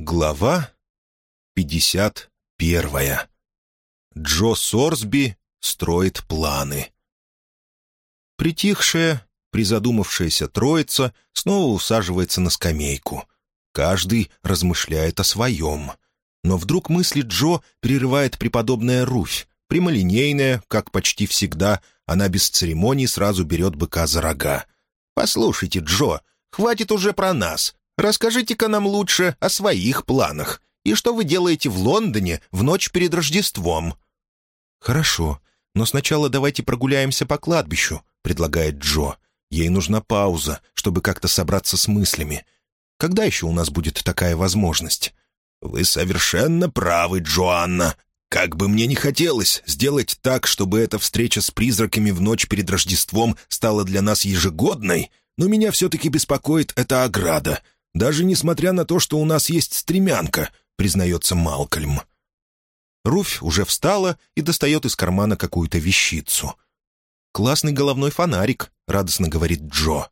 Глава 51. Джо Сорсби строит планы. Притихшая, призадумавшаяся троица снова усаживается на скамейку. Каждый размышляет о своем. Но вдруг мысли Джо прерывает преподобная Руфь. Прямолинейная, как почти всегда, она без церемоний сразу берет быка за рога. «Послушайте, Джо, хватит уже про нас. Расскажите-ка нам лучше о своих планах. И что вы делаете в Лондоне в ночь перед Рождеством?» «Хорошо, но сначала давайте прогуляемся по кладбищу», — предлагает Джо. «Ей нужна пауза, чтобы как-то собраться с мыслями. Когда еще у нас будет такая возможность?» «Вы совершенно правы, Джоанна. Как бы мне не хотелось сделать так, чтобы эта встреча с призраками в ночь перед Рождеством стала для нас ежегодной, но меня все-таки беспокоит эта ограда. Даже несмотря на то, что у нас есть стремянка», — признается Малкольм. Руфь уже встала и достает из кармана какую-то вещицу. «Классный головной фонарик», — радостно говорит Джо.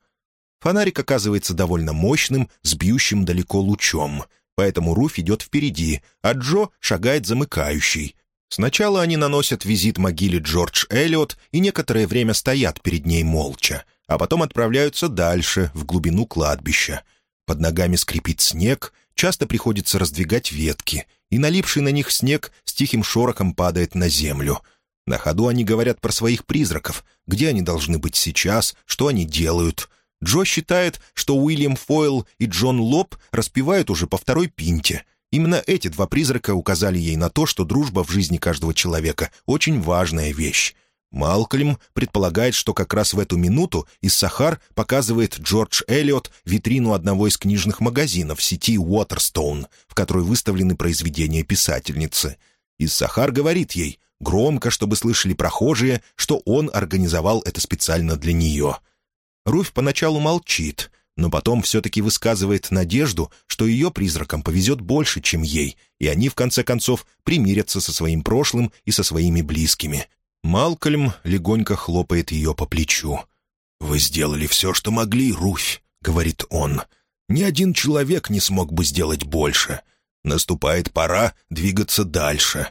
Фонарик оказывается довольно мощным, с бьющим далеко лучом, поэтому Руфь идет впереди, а Джо шагает замыкающий. Сначала они наносят визит могиле Джордж Эллиот и некоторое время стоят перед ней молча, а потом отправляются дальше, в глубину кладбища — под ногами скрипит снег, часто приходится раздвигать ветки, и налипший на них снег с тихим шорохом падает на землю. На ходу они говорят про своих призраков, где они должны быть сейчас, что они делают. Джо считает, что Уильям Фойл и Джон Лоб распевают уже по второй пинте. Именно эти два призрака указали ей на то, что дружба в жизни каждого человека — очень важная вещь. Малкольм предполагает, что как раз в эту минуту из Сахар показывает Джордж Эллиот витрину одного из книжных магазинов сети Уотерстоун, в которой выставлены произведения писательницы. Из Сахар говорит ей, громко, чтобы слышали прохожие, что он организовал это специально для нее. Руфь поначалу молчит, но потом все-таки высказывает надежду, что ее призракам повезет больше, чем ей, и они, в конце концов, примирятся со своим прошлым и со своими близкими. Малкольм легонько хлопает ее по плечу. «Вы сделали все, что могли, Руфь», — говорит он. «Ни один человек не смог бы сделать больше. Наступает пора двигаться дальше».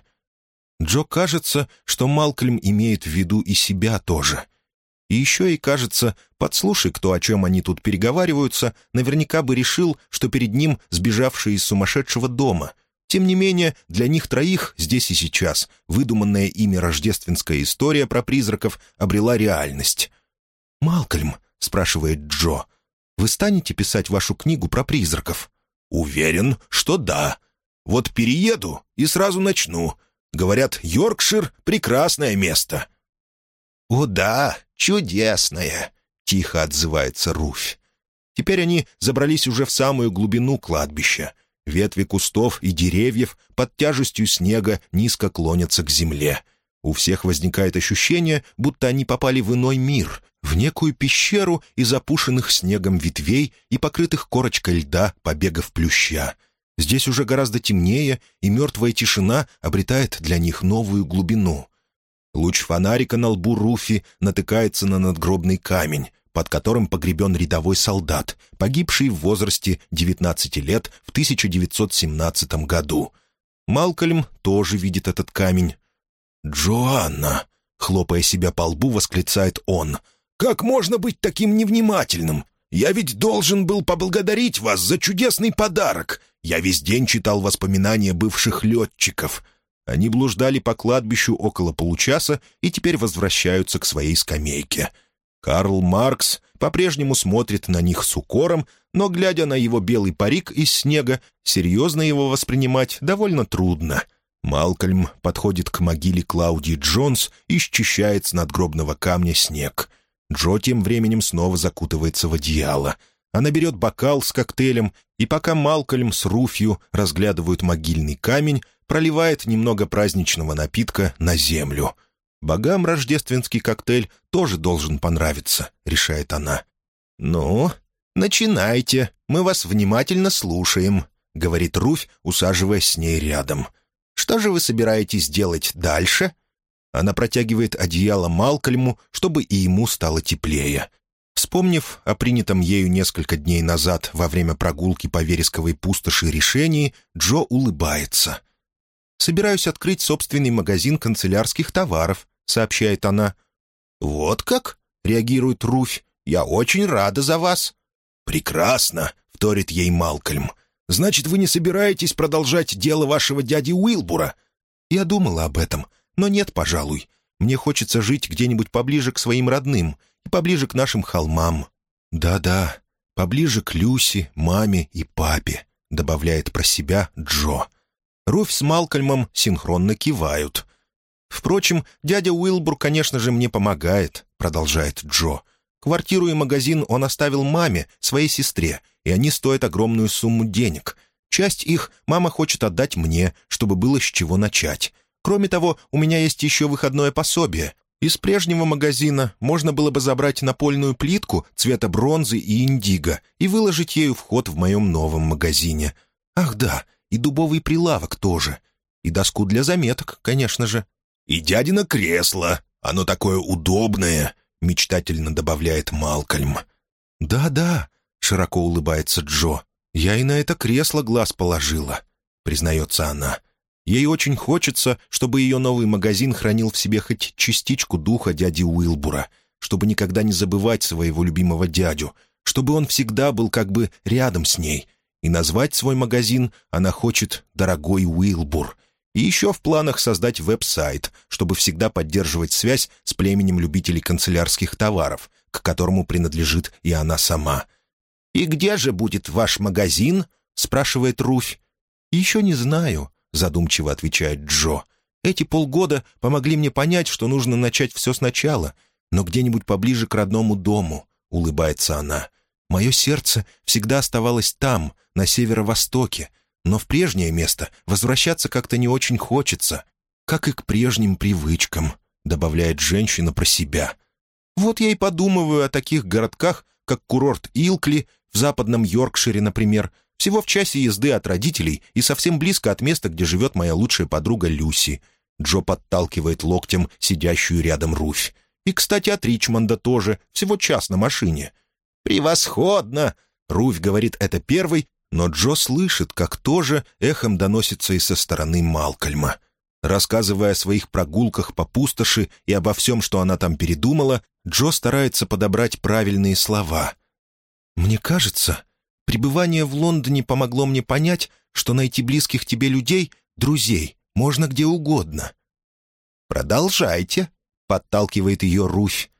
Джо кажется, что Малкольм имеет в виду и себя тоже. И еще и кажется, подслушай, кто о чем они тут переговариваются, наверняка бы решил, что перед ним сбежавший из сумасшедшего дома — тем не менее, для них троих здесь и сейчас выдуманная ими рождественская история про призраков обрела реальность. «Малкольм», — спрашивает Джо, — «вы станете писать вашу книгу про призраков?» «Уверен, что да. Вот перееду и сразу начну. Говорят, Йоркшир — прекрасное место». «О да, чудесное», — тихо отзывается Руфь. Теперь они забрались уже в самую глубину кладбища — Ветви кустов и деревьев под тяжестью снега низко клонятся к земле. У всех возникает ощущение, будто они попали в иной мир, в некую пещеру из опушенных снегом ветвей и покрытых корочкой льда побегов плюща. Здесь уже гораздо темнее, и мертвая тишина обретает для них новую глубину. Луч фонарика на лбу Руфи натыкается на надгробный камень, под которым погребен рядовой солдат, погибший в возрасте 19 лет в 1917 году. Малкольм тоже видит этот камень. «Джоанна!» — хлопая себя по лбу, восклицает он. «Как можно быть таким невнимательным? Я ведь должен был поблагодарить вас за чудесный подарок. Я весь день читал воспоминания бывших летчиков». Они блуждали по кладбищу около получаса и теперь возвращаются к своей скамейке — Карл Маркс по-прежнему смотрит на них с укором, но, глядя на его белый парик из снега, серьезно его воспринимать довольно трудно. Малкольм подходит к могиле Клаудии Джонс и счищает с надгробного камня снег. Джо тем временем снова закутывается в одеяло. Она берет бокал с коктейлем, и пока Малкольм с Руфью разглядывают могильный камень, проливает немного праздничного напитка на землю — Богам рождественский коктейль тоже должен понравиться», — решает она. «Ну, начинайте, мы вас внимательно слушаем», — говорит Руфь, усаживаясь с ней рядом. «Что же вы собираетесь делать дальше?» Она протягивает одеяло Малкольму, чтобы и ему стало теплее. Вспомнив о принятом ею несколько дней назад во время прогулки по вересковой пустоши решении, Джо улыбается. «Собираюсь открыть собственный магазин канцелярских товаров», — сообщает она. «Вот как?» — реагирует Руфь. «Я очень рада за вас». «Прекрасно», — вторит ей Малкольм. «Значит, вы не собираетесь продолжать дело вашего дяди Уилбура?» «Я думала об этом, но нет, пожалуй. Мне хочется жить где-нибудь поближе к своим родным и поближе к нашим холмам». «Да-да, поближе к Люси, маме и папе», — добавляет про себя Джо. Руфь с Малкольмом синхронно кивают. «Впрочем, дядя Уилбур, конечно же, мне помогает», — продолжает Джо. «Квартиру и магазин он оставил маме, своей сестре, и они стоят огромную сумму денег. Часть их мама хочет отдать мне, чтобы было с чего начать. Кроме того, у меня есть еще выходное пособие. Из прежнего магазина можно было бы забрать напольную плитку цвета бронзы и индиго и выложить ею вход в моем новом магазине. Ах да, и дубовый прилавок тоже. И доску для заметок, конечно же. «И дядино кресло. Оно такое удобное», — мечтательно добавляет Малкольм. «Да-да», — широко улыбается Джо. «Я и на это кресло глаз положила», — признается она. Ей очень хочется, чтобы ее новый магазин хранил в себе хоть частичку духа дяди Уилбура, чтобы никогда не забывать своего любимого дядю, чтобы он всегда был как бы рядом с ней. И назвать свой магазин она хочет «Дорогой Уилбур». И еще в планах создать веб-сайт, чтобы всегда поддерживать связь с племенем любителей канцелярских товаров, к которому принадлежит и она сама. «И где же будет ваш магазин?» — спрашивает Руфь. «Еще не знаю», задумчиво отвечает Джо. «Эти полгода помогли мне понять, что нужно начать все сначала, но где-нибудь поближе к родному дому», — улыбается она. «Мое сердце всегда оставалось там, на северо-востоке, но в прежнее место возвращаться как-то не очень хочется, как и к прежним привычкам», — добавляет женщина про себя. «Вот я и подумываю о таких городках, как курорт Илкли, в западном Йоркшире, например, всего в часе езды от родителей и совсем близко от места, где живет моя лучшая подруга Люси. Джо подталкивает локтем сидящую рядом Руфь. И, кстати, от Ричмонда тоже, всего час на машине. «Превосходно!» Руфь говорит это первой, но Джо слышит, как тоже эхом доносится и со стороны Малкольма. Рассказывая о своих прогулках по пустоши и обо всем, что она там передумала, Джо старается подобрать правильные слова. «Мне кажется, Пребывание в Лондоне помогло мне понять, что найти близких тебе людей, друзей, можно где угодно. «Продолжайте», — подталкивает ее Руфь.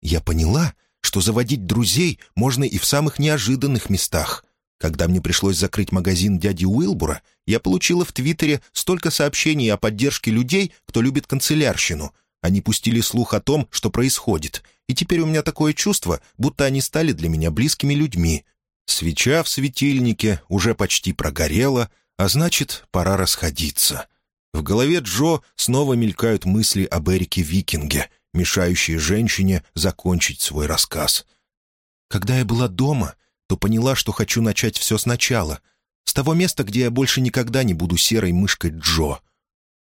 «Я поняла, что заводить друзей можно и в самых неожиданных местах. Когда мне пришлось закрыть магазин дяди Уилбура, я получила в Твиттере столько сообщений о поддержке людей, кто любит канцелярщину. Они пустили слух о том, что происходит, и теперь у меня такое чувство, будто они стали для меня близкими людьми. Свеча в светильнике уже почти прогорела, а значит, пора расходиться. В голове Джо снова мелькают мысли об Эрике Викинге, мешающие женщине закончить свой рассказ. «Когда я была дома, то поняла, что хочу начать все сначала, с того места, где я больше никогда не буду серой мышкой Джо».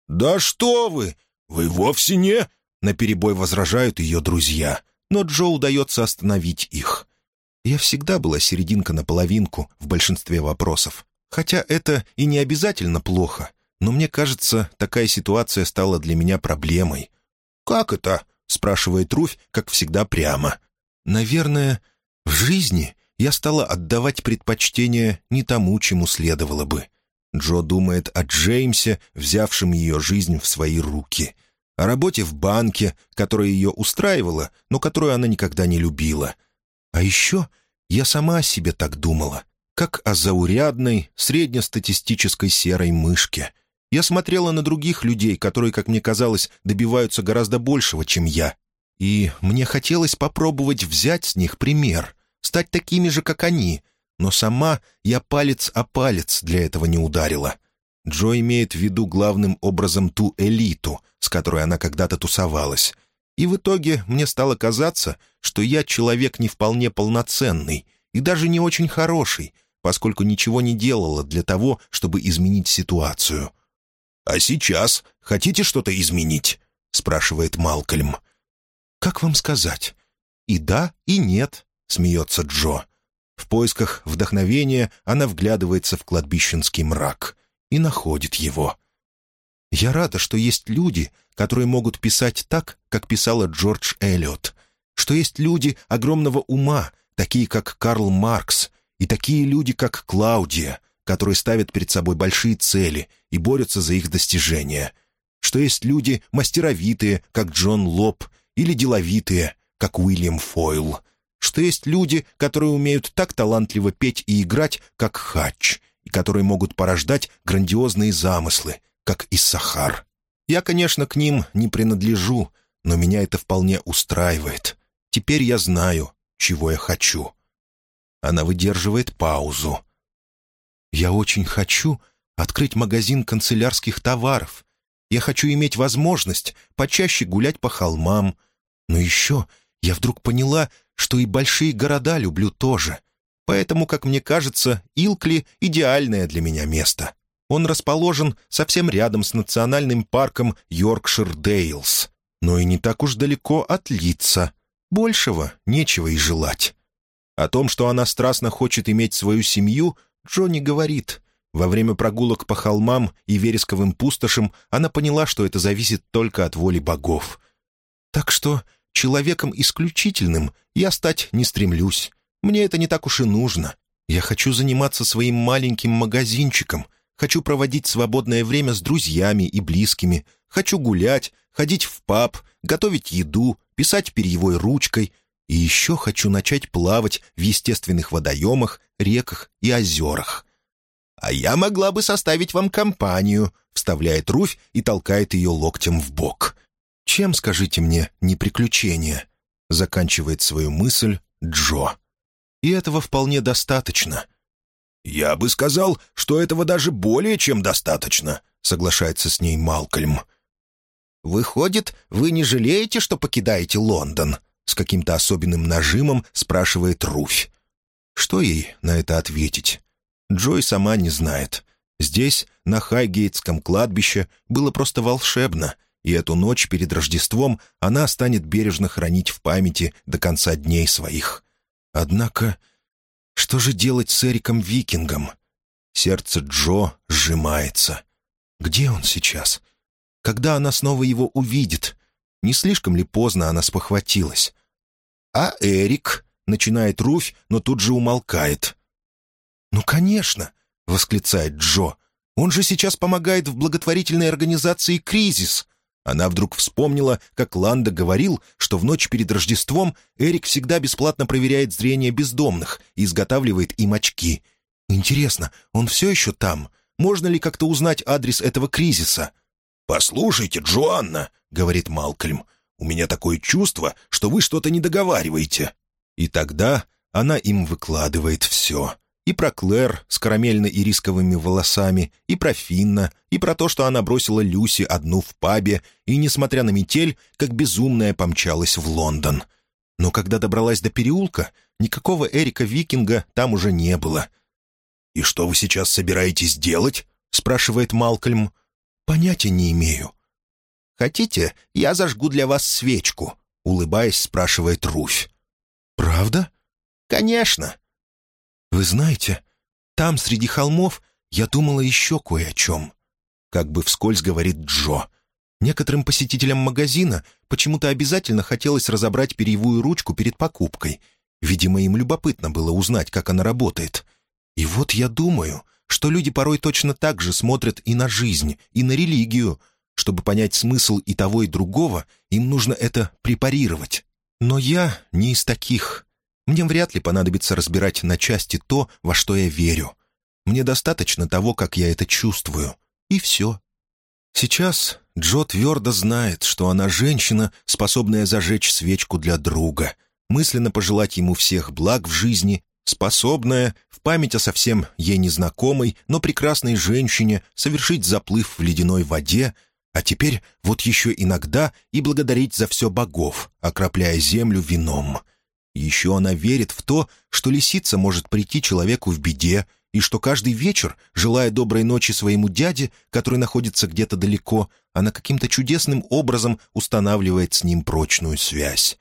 «Да что вы! Вы вовсе не...» — наперебой возражают ее друзья, но Джо удается остановить их. Я всегда была серединка на половинку в большинстве вопросов. Хотя это и не обязательно плохо. Но мне кажется, такая ситуация стала для меня проблемой. «Как это?» — спрашивает Руфь, как всегда, прямо. «Наверное, в жизни я стала отдавать предпочтение не тому, чему следовало бы». Джо думает о Джеймсе, взявшем ее жизнь в свои руки. О работе в банке, которая ее устраивала, но которую она никогда не любила — а еще я сама о себе так думала, как о заурядной, среднестатистической серой мышке. Я смотрела на других людей, которые, как мне казалось, добиваются гораздо большего, чем я. И мне хотелось попробовать взять с них пример, стать такими же, как они. Но сама я палец о палец для этого не ударила. Джо имеет в виду главным образом ту элиту, с которой она когда-то тусовалась — и в итоге мне стало казаться, что я человек не вполне полноценный и даже не очень хороший, поскольку ничего не делала для того, чтобы изменить ситуацию. «А сейчас хотите что-то изменить?» — спрашивает Малкольм. «Как вам сказать? И да, и нет», — смеется Джо. В поисках вдохновения она вглядывается в кладбищенский мрак и находит его. «Я рада, что есть люди, которые могут писать так, как писала Джордж Эллиот, что есть люди огромного ума, такие как Карл Маркс, и такие люди, как Клаудия, которые ставят перед собой большие цели и борются за их достижения, что есть люди мастеровитые, как Джон Лоб, или деловитые, как Уильям Фойл, что есть люди, которые умеют так талантливо петь и играть, как Хатч, и которые могут порождать грандиозные замыслы, как Иссахар. Я, конечно, к ним не принадлежу, но меня это вполне устраивает. Теперь я знаю, чего я хочу. Она выдерживает паузу. «Я очень хочу открыть магазин канцелярских товаров. Я хочу иметь возможность почаще гулять по холмам. Но еще я вдруг поняла, что и большие города люблю тоже. Поэтому, как мне кажется, Илкли — идеальное для меня место. Он расположен совсем рядом с национальным парком Йоркшир-Дейлс, но и не так уж далеко от Литца. Большего нечего и желать. О том, что она страстно хочет иметь свою семью, Джонни говорит. Во время прогулок по холмам и вересковым пустошам она поняла, что это зависит только от воли богов. Так что человеком исключительным я стать не стремлюсь. Мне это не так уж и нужно. Я хочу заниматься своим маленьким магазинчиком, хочу проводить свободное время с друзьями и близкими, хочу гулять, ходить в паб, готовить еду, писать перьевой ручкой, и еще хочу начать плавать в естественных водоемах, реках и озерах. «А я могла бы составить вам компанию», — вставляет Руфь и толкает ее локтем в бок. «Чем, скажите мне, не приключение?» — заканчивает свою мысль Джо. «И этого вполне достаточно». «Я бы сказал, что этого даже более чем достаточно», — соглашается с ней Малкольм. «Выходит, вы не жалеете, что покидаете Лондон?» С каким-то особенным нажимом спрашивает Руфь. Что ей на это ответить? Джой сама не знает. Здесь, на Хайгейтском кладбище, было просто волшебно, и эту ночь перед Рождеством она станет бережно хранить в памяти до конца дней своих. Однако, что же делать с Эриком Викингом? Сердце Джо сжимается. Где он сейчас? Когда она снова его увидит? Не слишком ли поздно она спохватилась? «А Эрик?» — начинает Руфь, но тут же умолкает. «Ну, конечно!» — восклицает Джо. «Он же сейчас помогает в благотворительной организации «Кризис». Она вдруг вспомнила, как Ланда говорил, что в ночь перед Рождеством Эрик всегда бесплатно проверяет зрение бездомных и изготавливает им очки. Интересно, он все еще там? Можно ли как-то узнать адрес этого кризиса? «Послушайте, Джоанна», — говорит Малкольм, — «у меня такое чувство, что вы что-то не договариваете». И тогда она им выкладывает все. И про Клэр с карамельно-ирисковыми волосами, и про Финна, и про то, что она бросила Люси одну в пабе, и, несмотря на метель, как безумная помчалась в Лондон. Но когда добралась до переулка, никакого Эрика Викинга там уже не было. «И что вы сейчас собираетесь делать?» — спрашивает Малкольм. «Понятия не имею». «Хотите, я зажгу для вас свечку?» — улыбаясь, спрашивает Руфь. «Правда?» «Конечно». «Вы знаете, там, среди холмов, я думала еще кое о чем». Как бы вскользь говорит Джо. Некоторым посетителям магазина почему-то обязательно хотелось разобрать перьевую ручку перед покупкой. Видимо, им любопытно было узнать, как она работает. И вот я думаю, что люди порой точно так же смотрят и на жизнь, и на религию. Чтобы понять смысл и того, и другого, им нужно это препарировать. Но я не из таких. Мне вряд ли понадобится разбирать на части то, во что я верю. Мне достаточно того, как я это чувствую. И все. Сейчас Джо твердо знает, что она женщина, способная зажечь свечку для друга, мысленно пожелать ему всех благ в жизни способная в память о совсем ей незнакомой, но прекрасной женщине совершить заплыв в ледяной воде, а теперь вот еще иногда и благодарить за все богов, окропляя землю вином. Еще она верит в то, что лисица может прийти человеку в беде, и что каждый вечер, желая доброй ночи своему дяде, который находится где-то далеко, она каким-то чудесным образом устанавливает с ним прочную связь.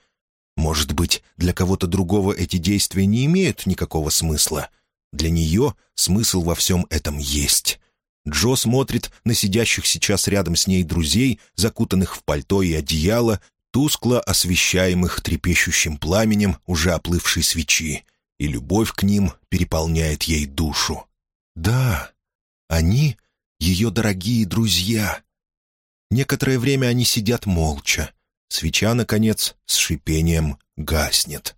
Может быть, для кого-то другого эти действия не имеют никакого смысла. Для нее смысл во всем этом есть. Джо смотрит на сидящих сейчас рядом с ней друзей, закутанных в пальто и одеяло, тускло освещаемых трепещущим пламенем уже оплывшей свечи, и любовь к ним переполняет ей душу. Да, они — ее дорогие друзья. Некоторое время они сидят молча. Свеча, наконец, с шипением гаснет.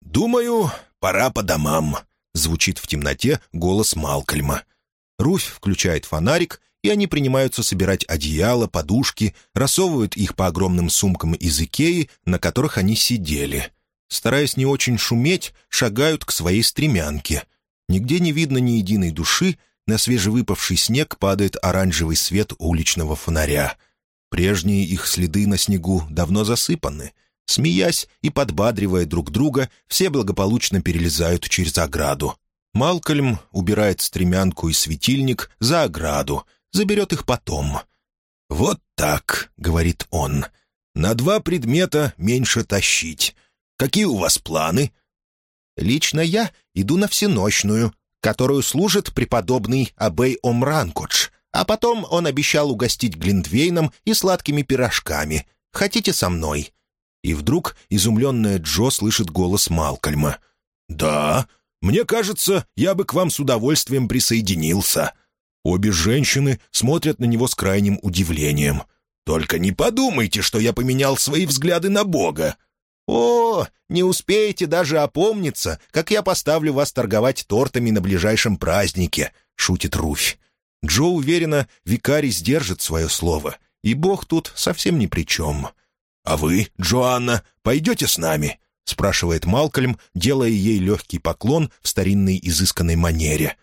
«Думаю, пора по домам», — звучит в темноте голос Малкольма. Руфь включает фонарик, и они принимаются собирать одеяло, подушки, рассовывают их по огромным сумкам из Икеи, на которых они сидели. Стараясь не очень шуметь, шагают к своей стремянке. Нигде не видно ни единой души, на свежевыпавший снег падает оранжевый свет уличного фонаря. Прежние их следы на снегу давно засыпаны. Смеясь и подбадривая друг друга, все благополучно перелезают через ограду. Малкольм убирает стремянку и светильник за ограду, заберет их потом. «Вот так», — говорит он, — «на два предмета меньше тащить. Какие у вас планы?» «Лично я иду на всеночную, которую служит преподобный Абей Омранкодж, а потом он обещал угостить глинтвейном и сладкими пирожками. Хотите со мной?» И вдруг изумленная Джо слышит голос Малкольма. «Да, мне кажется, я бы к вам с удовольствием присоединился». Обе женщины смотрят на него с крайним удивлением. «Только не подумайте, что я поменял свои взгляды на Бога. «О, не успеете даже опомниться, как я поставлю вас торговать тортами на ближайшем празднике», — шутит Руфь. Джо уверена, викарий сдержит свое слово, и Бог тут совсем ни при чем. «А вы, Джоанна, пойдете с нами?» — спрашивает Малкольм, делая ей легкий поклон в старинной изысканной манере.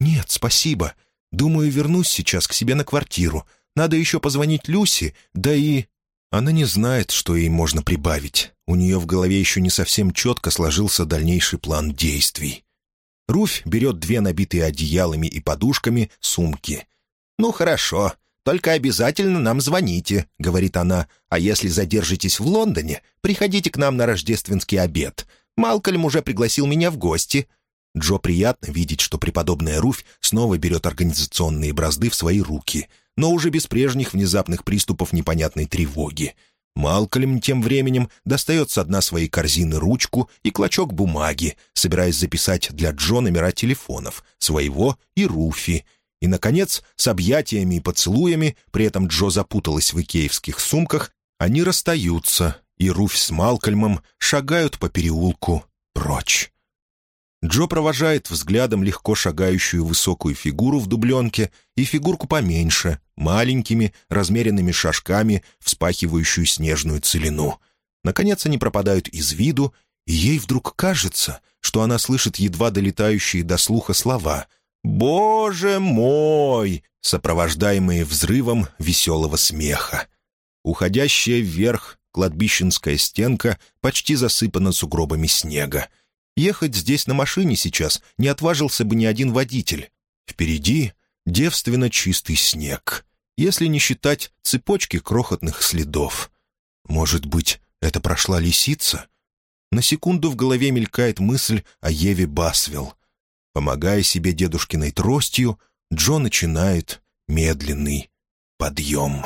«Нет, спасибо. Думаю, вернусь сейчас к себе на квартиру. Надо еще позвонить Люси, да и...» Она не знает, что ей можно прибавить. У нее в голове еще не совсем четко сложился дальнейший план действий. Руфь берет две набитые одеялами и подушками сумки. «Ну, хорошо, только обязательно нам звоните», — говорит она. «А если задержитесь в Лондоне, приходите к нам на рождественский обед. Малкольм уже пригласил меня в гости». Джо приятно видеть, что преподобная Руфь снова берет организационные бразды в свои руки — но уже без прежних внезапных приступов непонятной тревоги. Малкольм тем временем достает с дна своей корзины ручку и клочок бумаги, собираясь записать для Джо номера телефонов, своего и Руфи. И, наконец, с объятиями и поцелуями, при этом Джо запуталась в икеевских сумках, они расстаются, и Руфь с Малкольмом шагают по переулку прочь. Джо провожает взглядом легко шагающую высокую фигуру в дубленке и фигурку поменьше, маленькими, размеренными шажками, вспахивающую снежную целину. Наконец они пропадают из виду, и ей вдруг кажется, что она слышит едва долетающие до слуха слова «Боже мой!», сопровождаемые взрывом веселого смеха. Уходящая вверх кладбищенская стенка почти засыпана сугробами снега. Ехать здесь на машине сейчас не отважился бы ни один водитель. Впереди девственно чистый снег, если не считать цепочки крохотных следов. Может быть, это прошла лисица? На секунду в голове мелькает мысль о Еве Басвелл. Помогая себе дедушкиной тростью, Джо начинает медленный подъем.